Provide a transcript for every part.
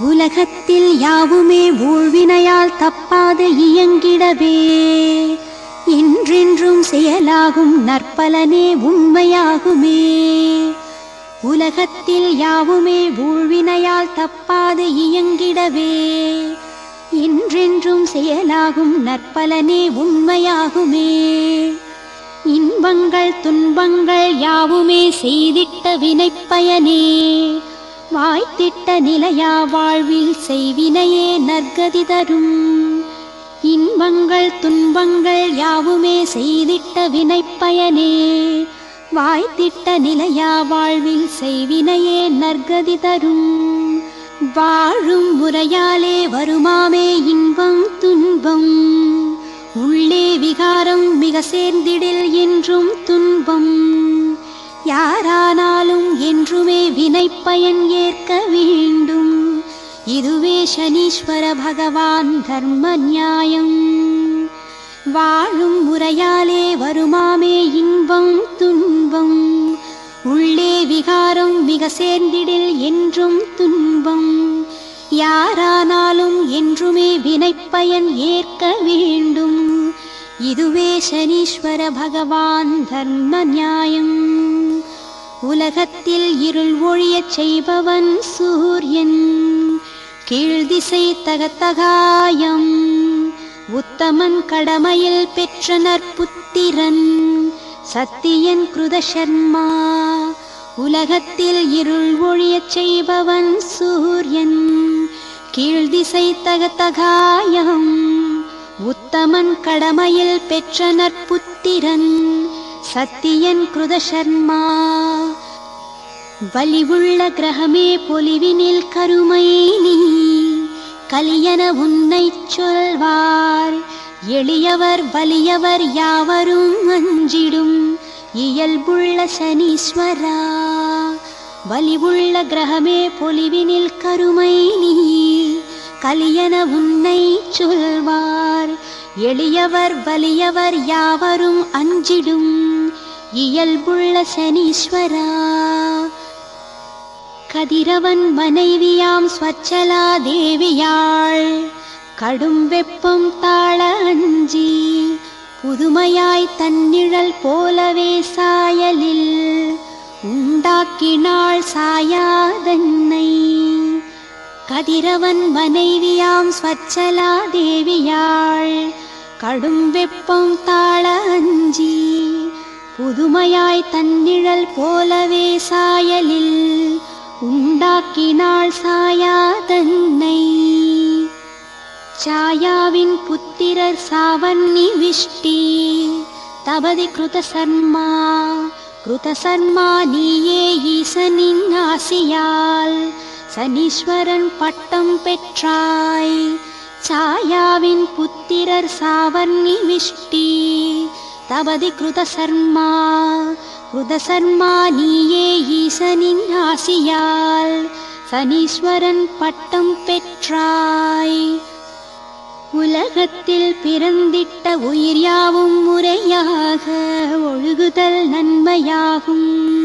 உலகத்தில் யாவுமே ஊழ்வினையால் தப்பாது இயங்கிடவே. என்றென்றும் செயலாகும் நற்பலனே உண்மையாகுமே. உலகத்தில் யாவுமே ஊழ்வினையால் தப்பாது இயங்கிடவே. என்றென்றும் செயலாகும் நற்பலனே உண்மையாகுமே. இன்பங்கள் துன்பங்கள் யாவுமே செய்திட்ட வினைப்பயனே. வாய்த்திட்ட நிலையா வாழ்வில் செய்வினையே நற்கதி தரும். இன்பங்கள் துன்பங்கள் யாவுமே செய்திட்ட வினைப்பயனே. வாய்த்திட்ட நிலையா வாழ்வில் செய்வினையே நற்கதி தரும். வாழும் முறையாலே வருமாமே இன்பம் துன்பம். உள்ளே விகாரம் மிக சேர்ந்திடில் என்றும் துன்பம். யாரானாலும் என்றுமே வினைப்பயன் ஏற்க வேண்டும். இதுவே சனீஸ்வர பகவான் தர்ம நியாயம். வாழும் முறையாலே வருமாமே இன்பம் துன்பம். உள்ளே விகாரம் மிக சேர்ந்திடில் என்றும் துன்பம். யாரானாலும் என்றுமே வினைப்பயன் ஏற்க வேண்டும். இதுவே சனீஸ்வர பகவான் தர்ம நியாயம். உலகத்தில் இருள் ஒழியச் செய்பவன் சூரியன். கீழ்திசை தகத்தகாயம். உத்தமன் கடமையில் பெற்ற நற்புத்திரன் சத்தியன் கிருதசர்மா உலகத்தில் இருள் ஒழியச் செய்பவன் சூரியன். கீழ்திசை தகத்தகாயம் உத்தமன் கடமையில் பெற்ற நற்புத்திரன் சத்தியன் கிருதசர்மா. வலிவுள்ள கிரகமே பொலிவினில் கருமை நீ கலியன உன்னை சொல்வார். எளியவர் வலியவர் யாவரும் அஞ்சிடும் இயல்புள்ள சனீஸ்வரா. வலிவுள்ள கிரகமே பொலிவினில் கருமை நீ கலியன உன்னை சொல்வார். எளியவர் வலியவர் யாவரும் அஞ்சிடும். இயல்புள்ள சனீஸ்வரா. கதிரவன் மனைவியாம் ஸ்வச்சலா தேவியாள். கடும் வெப்பம் தாழ அஞ்சி புதுமையாய் தன்னிழல் போலவே சாயலில். உண்டாக்கினாள் சாயாதன்னை. கதிரவன் மனைவியாம் ஸ்வச்சலா தேவியாள். கடும் வெப்பம் தாழ அஞ்சி புதுமையாய் தன்னிழல் போலவே சாயலில் உண்டாக்கினாள் சாயா தன்னை. சாயாவின் புத்திரர் சாவன்னி விஷ்டி தபதி கிருத சர்மா கிருத சர்மா நீயே ஈசனின் ஆசியால் சனீஸ்வரன் பட்டம் பெற்றாய். சாயாவின் புத்திரர் சாவன்னி விஷ்டி தபதி கிருதசர்மா கிருதசர்மா நீயே ஈசனின் ஆசியால். சனீஸ்வரன் பட்டம் பெற்றாய். உலகத்தில் பிறந்திட்ட உயிர் யாவும் முறையாக. ஒழுகுதல் நன்மையாகும்.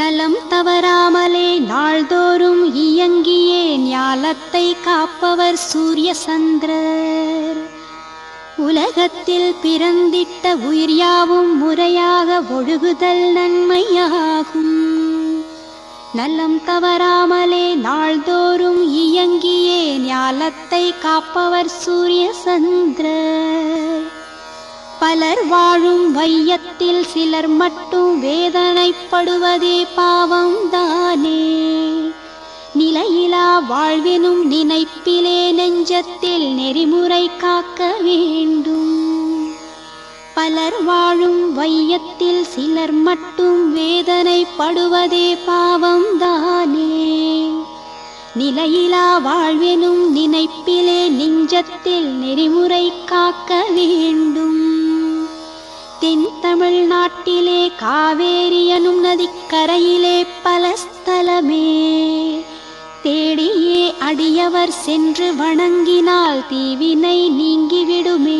நலம் தவறாமலே நாள்தோறும் இயங்கியே ஞாலத்தை காப்பவர் சூரிய சந்திரர் உலகத்தில் பிறந்திட்ட உயிர் யாவும் முறையாக ஒழுகுதல் நன்மையாகும். நலம் தவறாமலே நாள்தோறும் இயங்கியே ஞாலத்தை காப்பவர் சூரிய சந்திரர் பலர் வாழும் வையத்தில் சிலர் மட்டும் வேதனைப்படுவதே பாவம் தானே நிலையிலா வாழ்வினும் நினைப்பிலே நெஞ்சத்தில் நெறிமுறை காக்க வேண்டும். பலர் வாழும் வையத்தில் சிலர் மட்டும் வேதனைப்படுவதே பாவம் தானே நிலையிலா வாழ்வெனும் நினைப்பிலே நெஞ்சத்தில் நெறிமுறை காக்க வேண்டும். தென் தமிழ்நாட்டிலே காவேரியனும் நதிக்கரையிலே பலஸ்தலமே தேடியே அடியவர் சென்று வணங்கினால் தீவினை நீங்கிவிடுமே.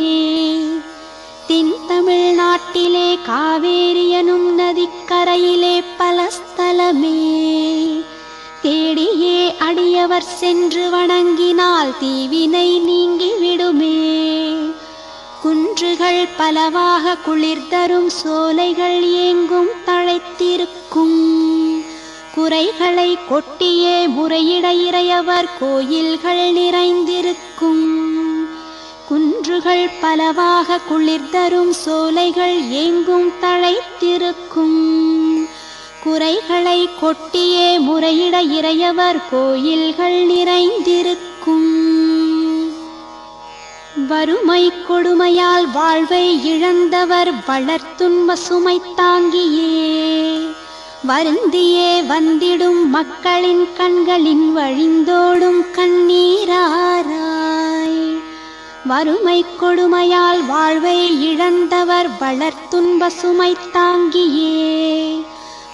தென் தமிழ்நாட்டிலே காவேரியனும் நதிக்கரையிலே பலஸ்தலமே தேடியே அடியவர் சென்று வணங்கினால் தீவினை நீங்கிவிடுமே. குன்றுகள் பலவாக குளிர்தரும் சோலைகள் ஏங்கும் தழைத்திருக்கும். குறைகளை கொட்டியே முறையிட இறையவர் கோயில்கள் நிறைந்திருக்கும். குன்றுகள் பலவாக குளிர்தரும் சோலைகள் ஏங்கும் தழைத்திருக்கும். குறைகளை கொட்டியே முறையிட இறையவர் கோயில்கள் நிறைந்திருக்கும். வறுமை கொடுமையால் வாழ்வை இழந்தவர் வளர்த்துன்ப சுமை தாங்கியே. வருந்தியே வந்திடும் மக்களின் கண்களின் வழிந்தோடும் கண்ணீராராய். வறுமை கொடுமையால் வாழ்வை இழந்தவர் வளர்த்துன்ப சுமை தாங்கியே.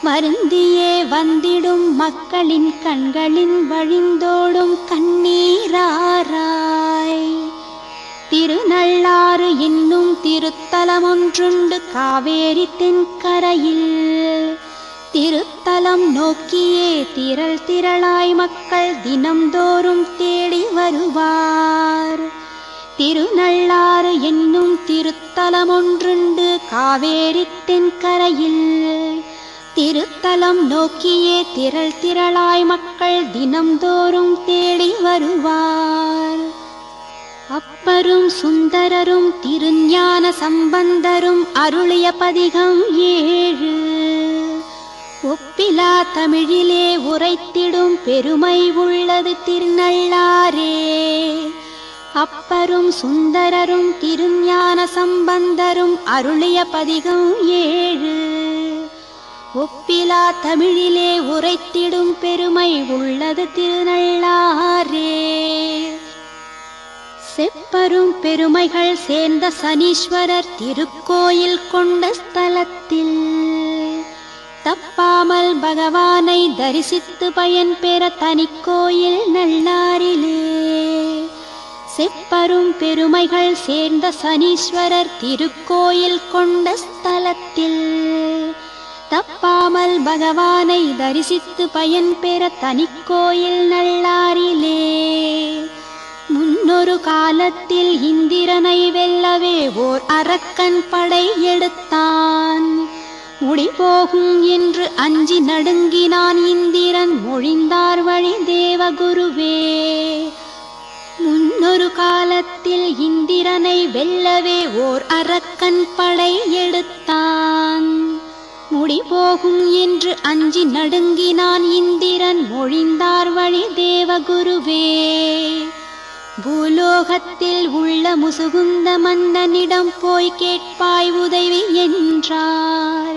வருந்தியே வந்திடும் மக்களின் கண்களின் வழிந்தோடும் கண்ணீராராய். திருநள்ளாறு என்னும் திருத்தலமொன்றுண்டு காவேரி தென்கரையில். திருத்தலம் நோக்கியே திரள் திரளாய் மக்கள் தினம்தோறும் தேடி வருவார். திருநள்ளாறு என்னும் திருத்தலமொன்றுண்டு காவேரி தென்கரையில். திருத்தலம் நோக்கியே திரள் திரளாய் மக்கள் தினம்தோறும் தேடி வருவார். அப்பரும் சுந்தரரும் திருஞான சம்பந்தரும் அருளிய பதிகம் ஏழு. ஒப்பிலா தமிழிலே உரைத்திடும் பெருமை உள்ளது திருநள்ளாரே அப்பரும் சுந்தரரும் திருஞான சம்பந்தரும் அருளிய பதிகம் ஏழு. ஒப்பிலா தமிழிலே உரைத்திடும் பெருமை உள்ளது திருநள்ளாரே செப்பரும் பெருமைகள் சேர்ந்த சனீஸ்வரர் திருக்கோயில் கொண்ட ஸ்தலத்தில். தப்பாமல் பகவானை தரிசித்து பயன் பெற தனிக்கோயில் நல்லாரிலே செப்பரும் பெருமைகள் சேர்ந்த சனீஸ்வரர் திருக்கோயில் கொண்ட ஸ்தலத்தில். தப்பாமல் பகவானை தரிசித்து பயன் பெற தனிக்கோயில் நல்லாரிலே முன்னொரு காலத்தில் இந்திரனை வெல்லவே ஓர் அரக்கன் படை எடுத்தான். முடி போகும் என்று அஞ்சி நடுங்கினான் இந்திரன் மொழிந்தார் வழி தேவகுருவே. முன்னொரு காலத்தில் இந்திரனை வெல்லவே ஓர் அரக்கன் படை எடுத்தான். முடி போகும் என்று அஞ்சி நடுங்கினான் இந்திரன் மொழிந்தார் வழி தேவகுருவே. பூலோகத்தில் உள்ள முசுகுந்த மன்னனிடம் போய் கேட்பாய் உதவி என்றார்.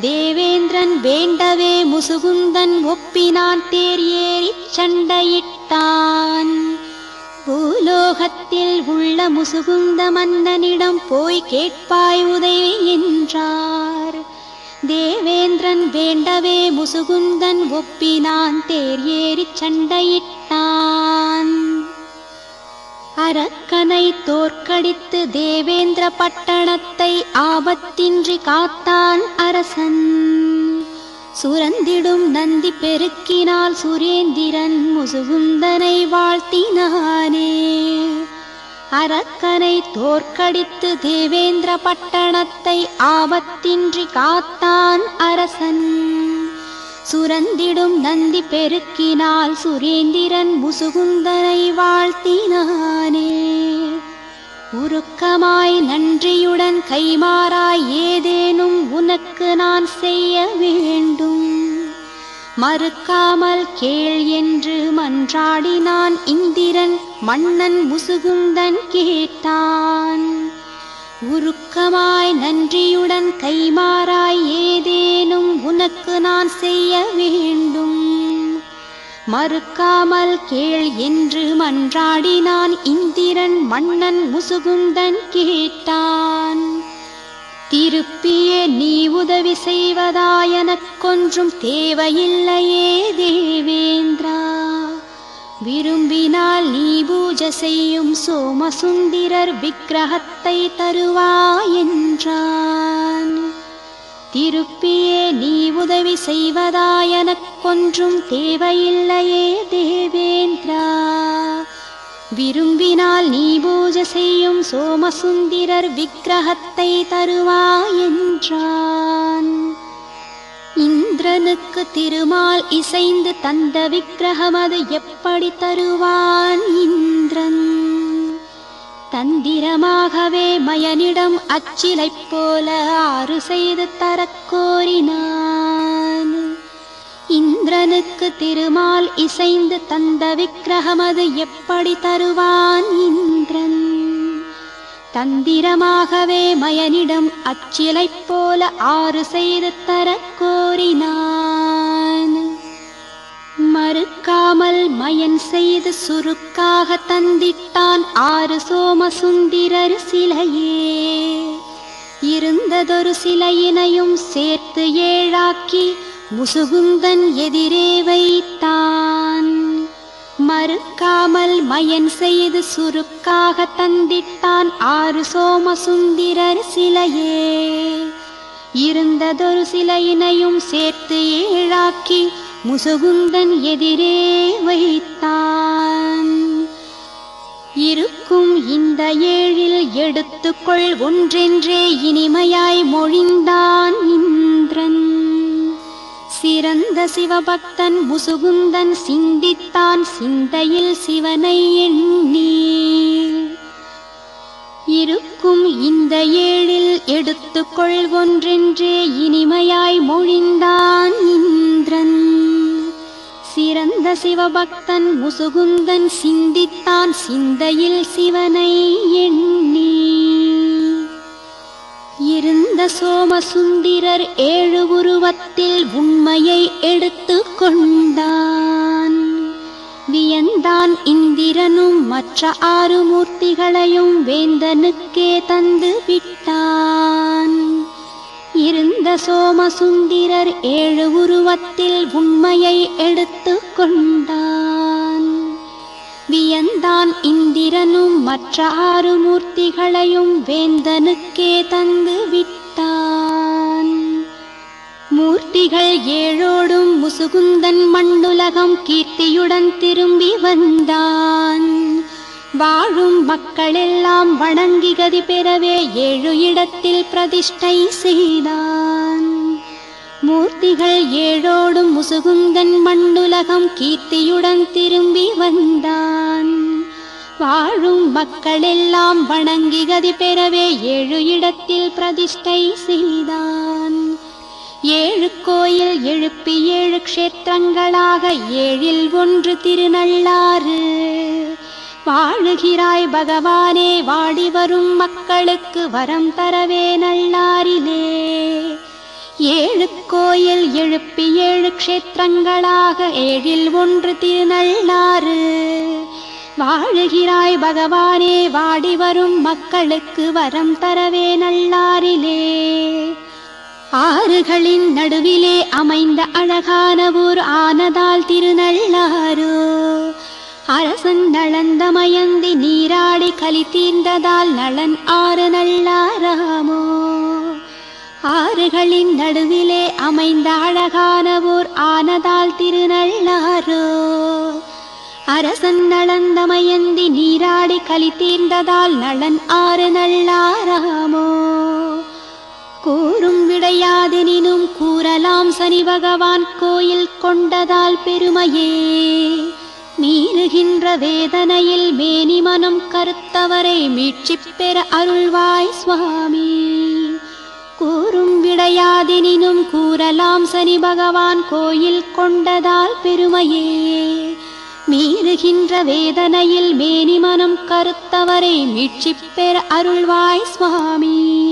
தேவேந்திரன் வேண்டவே முசுகுந்தன் ஒப்பினான் தேர் ஏறி சண்டையிட்டான். பூலோகத்தில் உள்ள முசுகுந்த மன்னனிடம் போய் கேட்பாய் உதவி என்றார். தேவேந்திரன் வேண்டவே முசுகுந்தன் ஒப்பினான் தேர் ஏறி சண்டையிட்டான். அரக்கனை தோற்கடித்து தேவேந்திர பட்டணத்தை ஆபத்தின்றி காத்தான் அரசன். சுரந்திடும் நந்தி பெருக்கினால் சுரேந்திரன் முசுகுந்தனை வாழ்த்தினானே. அரக்கனை தோற்கடித்து தேவேந்திர பட்டணத்தை ஆபத்தின்றி காத்தான் அரசன். சுரந்திடும் நந்தி பெருக்கினால் சுரேந்திரன் முசுகுந்தனை வாழ்த்தினானே. உருக்கமாய் நன்றியுடன் கைமாறாய் ஏதேனும் உனக்கு நான் செய்ய வேண்டும். மறுக்காமல் கேள் என்று மன்றாடினான் இந்திரன் மன்னன் முசுகுந்தன் கேட்டான். உருக்கமாய் நன்றியுடன் கைமாறாய் நான் செய்ய வேண்டும். மறுக்காமல் கேள் என்று மன்றாடினான் இந்திரன் மன்னன் முசுகுந்தன் கேட்டான். திருப்பியே நீ உதவி செய்வதாயனக்கொன்றும் தேவையில்லையே தேவேந்திரா. விரும்பினால் நீ பூஜை செய்யும் சோமசுந்தரர் விக்கிரகத்தை தருவா என்றான் திருப்பியே நீ உதவி செய்வதாயனக்கொன்றும் தேவையில்லையே தேவேந்திரா. விரும்பினால் நீ பூஜை செய்யும் சோமசுந்தரர் விக்கிரகத்தை தருவாயென்றான். இந்திரனுக்கு திருமால் இசைந்து தந்த விக்கிரகம் அது எப்படி தருவான் இந்திரன்? தந்திரமாகவே மயனிடம் அச்சிலைப் போல ஆறு செய்து தரக் கோரினான். இந்திரனுக்கு திருமால் இசைந்து தந்த விக்கிரகமது எப்படி தருவான் இந்திரன்? தந்திரமாகவே மயனிடம் அச்சிலைப் போல ஆறு செய்து தரக் கோரினான். மறுக்காமல் மயன் செய்து சுருக்காக தந்திட்டான் ஆறு சோமசுந்தரர் சிலையே. இருந்ததொரு சிலையினையும் சேர்த்து ஏழாக்கி முசுகுந்தன் எதிரே வைத்தான். மறுக்காமல் மயன் செய்து சுருக்காக தந்திட்டான் ஆறு சோமசுந்தரர் சிலையே. இருந்ததொரு சிலையினையும் சேர்த்து ஏழாக்கி முசுகுந்தன் எதிரே வைத்தான். இருக்கும் இந்த ஏழில் எடுத்துக்கொள் ஒன்றென்றே இனிமையாய் மொழிந்தான் இந்திரன். சிறந்த சிவபக்தன் முசுகுந்தன் சிந்தித்தான் சிந்தையில் சிவனை எண்ணி இருக்கும் இந்த ஏழில் எடுத்துக்கொள் ஒன்றென்றே இனிமையாய் மொழிந்தான் இந்திரன். பிறந்த சிவபக்தன் முசுகுந்தன் சிந்தித்தான் சிந்தையில் சிவனை எண்ணி. இருந்த சோமசுந்தரர் ஏழு உருவத்தில் உண்மையை எடுத்து கொண்டான். வியந்தான் இந்திரனும் மற்ற ஆறு மூர்த்திகளையும் வேந்தனுக்கே தந்து விட்டான். இருந்த சோமசுந்தரர் ஏழு உருவத்தில் உண்மையை எடுத்து கொண்டான். வியந்தான் இந்திரனும் மற்ற ஆறு மூர்த்திகளையும் வேந்தனுக்கே தந்து விட்டான். மூர்த்திகள் ஏழோடும் முசுகுந்தன் மண்ணுலகம் கீர்த்தியுடன் திரும்பி வந்தான். வாழும் மக்களெல்லாம் வணங்கி கதி பெறவே ஏழு இடத்தில் பிரதிஷ்டை செய்தான். மூர்த்திகள் ஏழோடும் முசுகுந்தன் மண்ணுலகம் கீர்த்தியுடன் திரும்பி வந்தான். வாழும் மக்களெல்லாம் வணங்கி கதி பெறவே ஏழு இடத்தில் பிரதிஷ்டை செய்தான். ஏழு கோயில் எழுப்பி ஏழு க்ஷேத்திரங்களாக ஏழில் ஒன்று திருநள்ளாறு. வாழுகிறாய் பகவானே வாடி வரும் மக்களுக்கு வரம் தரவே நல்லாரிலே. ஏழு கோயில் எழுப்பி ஏழு க்ஷேத்திரங்களாக ஏழில் ஒன்று திருநள்ளாறு. வாழுகிறாய் பகவானே வாடி வரும் மக்களுக்கு வரம் தரவே நல்லாரிலே. ஆறுகளின் நடுவிலே அமைந்த அழகான ஊர் ஆனதால் திருநள்ளாறு. அரசன் நளந்த மயந்தி நீராடி கலி தீர்ந்ததால் நளன் ஆறு நல்லாராமோ? ஆறுகளின் நடுவிலே அமைந்த அழகான ஊர் ஆனதால் திருநள்ளாரோ? அரசன் நளந்த மயந்தி நீராடி கலி தீர்ந்ததால் நளன் ஆறு நல்லாராமோ? கூறும் விடையாதெனினும் கூறலாம் சனி பகவான் கோயில் கொண்டதால் பெருமையே. மீறுகின்ற வேதனையில் மேனி மனம் கருத்தவரை மீட்சி பெற அருள்வாய் சுவாமி. கூறும் விடையாதெனினும் கூறலாம் சனி பகவான் கோயில் கொண்டதால் பெருமையே. மீறுகின்ற வேதனையில் மேனி மனம் கருத்தவரை மீட்சி பெற அருள்வாய் சுவாமி.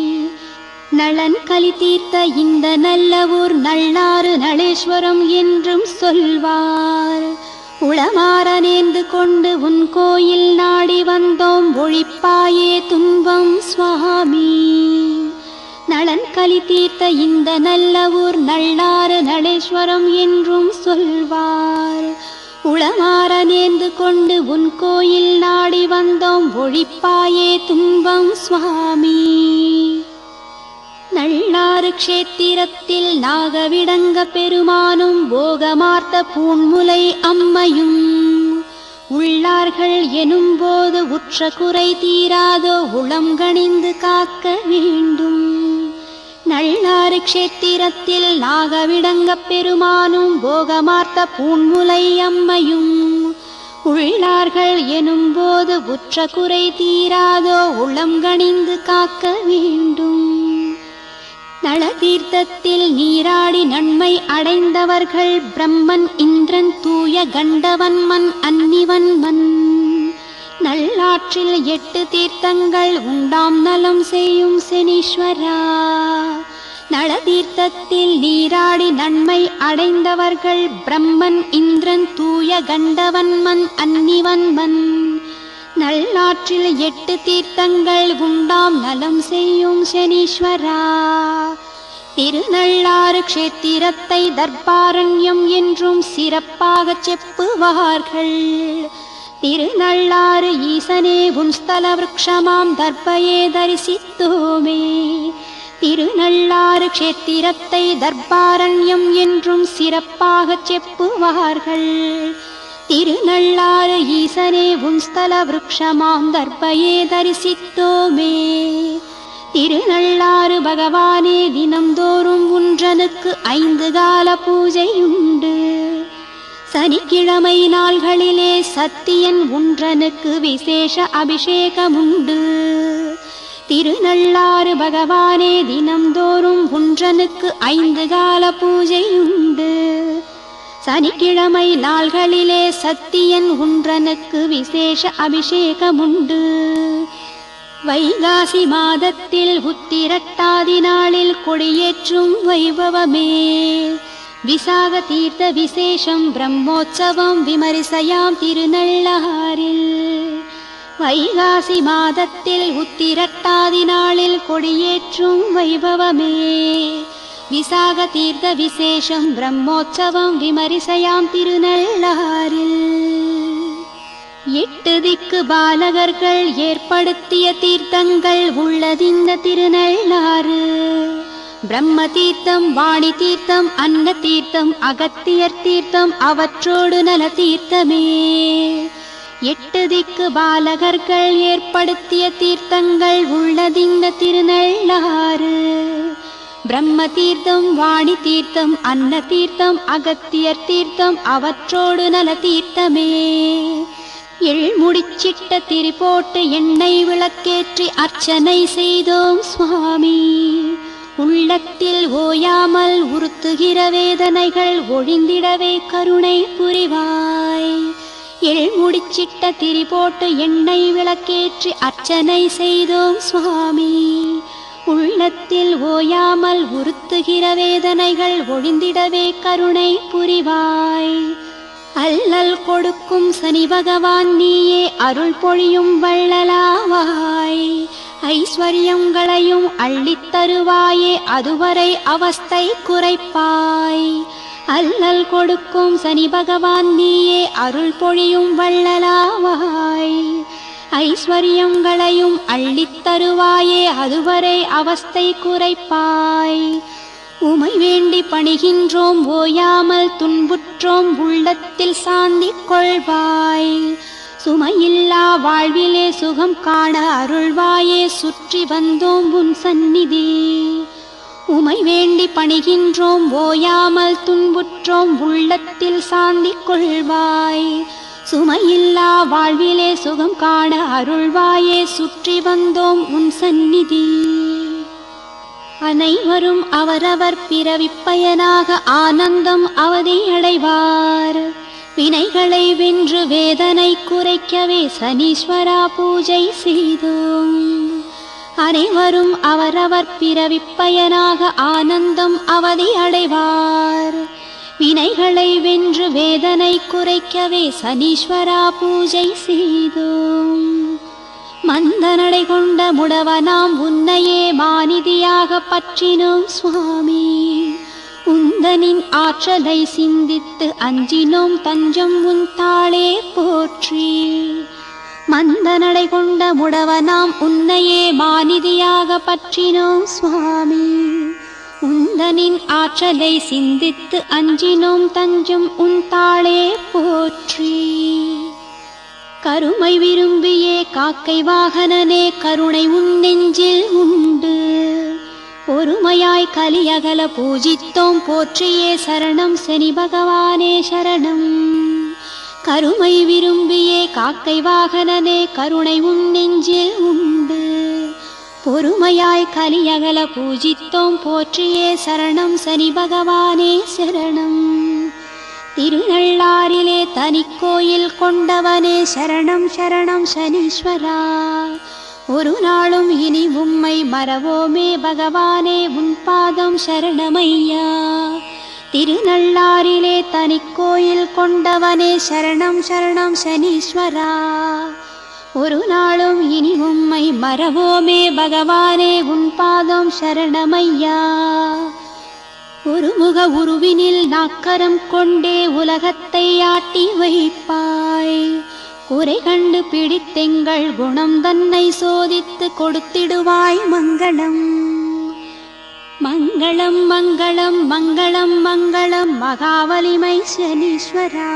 நளன் கலி தீர்த்த இந்த நல்ல ஊர் நள்ளாறு நளேஸ்வரம் என்றும் சொல்வார். உளமாற நேர்ந்து கொண்டு உன் கோயில் நாடி வந்தோம். ஒழிப்பாயே துன்பம் சுவாமி. நலன் கலி தீர்த்த இந்த நல்ல ஊர் நள்ளாறு நளேஸ்வரம் என்றும் சொல்வார். உளமாற நேர்ந்து கொண்டு உன் கோயில் நாடி வந்தோம். ஒழிப்பாயே துன்பம் சுவாமி. நள்ளாறு க்ஷேத்திரத்தில் நாகவிடங்க பெருமானும் போகமார்த்த பூண்முலை அம்மையும். உள்ளார்கள் எனும்போது உற்ற குறை தீராதோ உளம் கணிந்து காக்க வேண்டும். நள்ளாறு க்ஷேத்திரத்தில் நாகவிடங்க பெருமானும் போகமார்த்த பூண்முலை அம்மையும். உள்ளார்கள் எனும்போது உற்ற குறை தீராதோ உளம் கணிந்து காக்க வேண்டும். நள தீர்த்தத்தில் நீராடி நன்மை அடைந்தவர்கள் பிரம்மன் இந்திரன் தூய கண்டவன் மண் அன்னிவன் மண் நல்லாற்றில் எட்டு தீர்த்தங்கள் உண்டாம் நலம் செய்யும் செனீஸ்வரா. நள தீர்த்தத்தில் நீராடி நன்மை அடைந்தவர்கள் பிரம்மன் இந்திரன் தூய கண்டவன் மண் அன்னிவன் மண் நல்லாற்றில் எட்டு தீர்த்தங்கள் உண்டாம் நலம் செய்யும் சனீஸ்வரா. திருநள்ளாறு க்ஷேத்திரத்தை தர்பாரண்யம் என்றும் சிறப்பாகச் செப்புவார்கள் திருநள்ளாறு ஈசனே உன் ஸ்தல விருட்சமாம் தர்பையே தரிசித்தோமே. திருநள்ளாறு க்ஷேத்திரத்தை தர்பாரண்யம் என்றும் சிறப்பாகச் செப்புவார்கள் திருநள்ளாறு ஈசனே உன் ஸ்தல விருட்சமாம் தர்பையே தரிசித்தோமே. திருநள்ளாறு பகவானே தினம்தோறும் உன்றனுக்கு ஐந்து கால பூஜை உண்டு சனிக்கிழமை நாள்களிலே சத்தியன் உன்றனுக்கு விசேஷ அபிஷேகமுண்டு. திருநள்ளாறு பகவானே தினம்தோறும் உன்றனுக்கு ஐந்து கால பூஜை உண்டு சனிக்கிழமை நாள்களிலே சத்தியன் உன்றனுக்கு விசேஷ அபிஷேகமுண்டு. வைகாசி மாதத்தில் உத்திரட்டாதி நாளில் கொடியேற்றும் வைபவமே. விசாக தீர்த்த விசேஷம் பிரம்மோற்சவம் விமரிசையாம் திருநள்ளாரில் வைகாசி மாதத்தில் உத்திரட்டாதி நாளில் கொடியேற்றும் வைபவமே. விசாக தீர்த்த விசேஷம் பிரம்மோற்சவம் விமரிசையாம் திருநள்ளாரில் எட்டு திக்கு பாலகர்கள் ஏற்படுத்திய தீர்த்தங்கள் உள்ளதிந்த திருநள்ளாறு. பிரம்ம தீர்த்தம் வாணி தீர்த்தம் அன்ன தீர்த்தம் அகத்தியர் தீர்த்தம் அவற்றோடு நல தீர்த்தமே எட்டு திக்கு பாலகர்கள் ஏற்படுத்திய தீர்த்தங்கள் உள்ளதிந்த திருநள்ளாறு. பிரம்ம தீர்த்தம் வாணி தீர்த்தம் அன்ன தீர்த்தம் அகத்தியர் தீர்த்தம் அவற்றோடு நல தீர்த்தமே. எள் முடிச்சிட்ட திரி எண்ணெய் விளக்கேற்றி அர்ச்சனை செய்தோம் சுவாமி. உள்ளத்தில் ஓயாமல் உறுத்துகிற வேதனைகள் ஒழிந்திடவே கருணை புரிவாய். எள் முடிச்சிட்ட திரி எண்ணெய் விளக்கேற்றி அர்ச்சனை செய்தோம் சுவாமி. உள்ளத்தில் ஓயாமல் உறுத்துகிற வேதனைகள் ஒழிந்திடவே கருணை புரிவாய். அல்லல் கொடுக்கும் சனி பகவான் நீயே அருள் பொழியும் வள்ளலாவாய். ஐஸ்வர்யங்களையும் அள்ளித்தருவாயே அதுவரை அவஸ்தை குறைப்பாய். அல்லல் கொடுக்கும் சனி பகவான் நீயே அருள் பொழியும் வள்ளலாவாய். ஐஸ்வர்யங்களையும் அள்ளித்தருவாயே அதுவரை அவஸ்தை குறைப்பாய். உமை வேண்டி பணிகின்றோம் ஓயாமல் துன்புற்றோம் உள்ளத்தில் சாந்தி கொள்வாய். சுமையில்லா வாழ்விலே சுகம் காண அருள்வாயே சுற்றி வந்தோம் உன் சந்நிதி. உமை வேண்டி பணிகின்றோம் ஓயாமல் துன்புற்றோம் உள்ளத்தில் சாந்தி கொள்வாய். சுமையில்லா வாழ்விலே சுகம் காண அருள்வாயே சுற்றி வந்தோம் உன் சந்நிதி. அனைவரும் அவரவர் பிறவிப்பயனாக ஆனந்தம் அவதி அடைவார். வினைகளை வென்று வேதனை குறைக்கவே சனீஸ்வரா பூஜை செய்தோம். அனைவரும் அவரவர் பிறவிப்பயனாக ஆனந்தம் அவதி அடைவார். வினைகளை வென்று வேதனை குறைக்கவே சனீஸ்வரா பூஜை செய்தோம். மந்த நடை கொண்ட முடவனாம் உன்னையே மாநிதியாக பற்றினோம் சுவாமி. உந்தனின் ஆற்றலை சிந்தித்து அஞ்சினோம் தஞ்சம் உன் தாளே போற்றி. மந்த நடை கொண்ட முடவனாம் உன்னையே மாநிதியாக பற்றினோம் சுவாமி. உந்தனின் ஆற்றலை சிந்தித்து அஞ்சினோம் தஞ்சும் உன் தாளே போற்றி. கருமை விரும்பியே காக்கை வாகனனே கருணை உன் நெஞ்சில் உண்டு. பொறுமையாய் கலியகல பூஜித்தோம் போற்றியே சரணம் சனி பகவானே சரணம். கருமை விரும்பியே காக்கை வாகனனே கருணை உன் நெஞ்சில் உண்டு. பொறுமையாய் கலியகல பூஜித்தோம். போற்றியே சரணம் சனி பகவானே சரணம். திருநள்ளாரிலே தனிக்கோயில் கொண்டவனே சரணம் சரணம் சனீஸ்வரா. ஒரு நாளும் இனி உம்மை மறவோமே பகவானே உன் பாதம் சரணமையா. திருநள்ளாரிலே தனிக்கோயில் கொண்டவனே சரணம் சரணம் சனீஸ்வரா. ஒரு நாளும் இனி உம்மை மறவோமே பகவானே உன் பாதம் சரணமையா. ஒரு முக உருவினில் நாக்கரம் கொண்டே உலகத்தை ஆட்டி வைப்பாய். குறை கண்டு பிடித்தெங்கள் குணம் தன்னை சோதித்து கொடுத்திடுவாய் மங்களம். மங்களம் மங்களம் மங்களம் மங்களம் மகாவலிமை சனீஸ்வரா.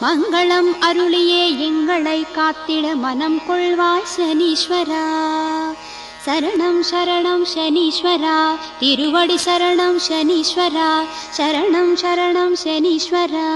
மங்களம் அருளியே எங்களை காத்திட மனம் கொள்வாய் சனீஸ்வரா. சரணம் சரணம் சனீஸ்வரா. திருவடி சரணம் சனீஸ்வரா. சரணம் சரணம் சனீஸ்வரா.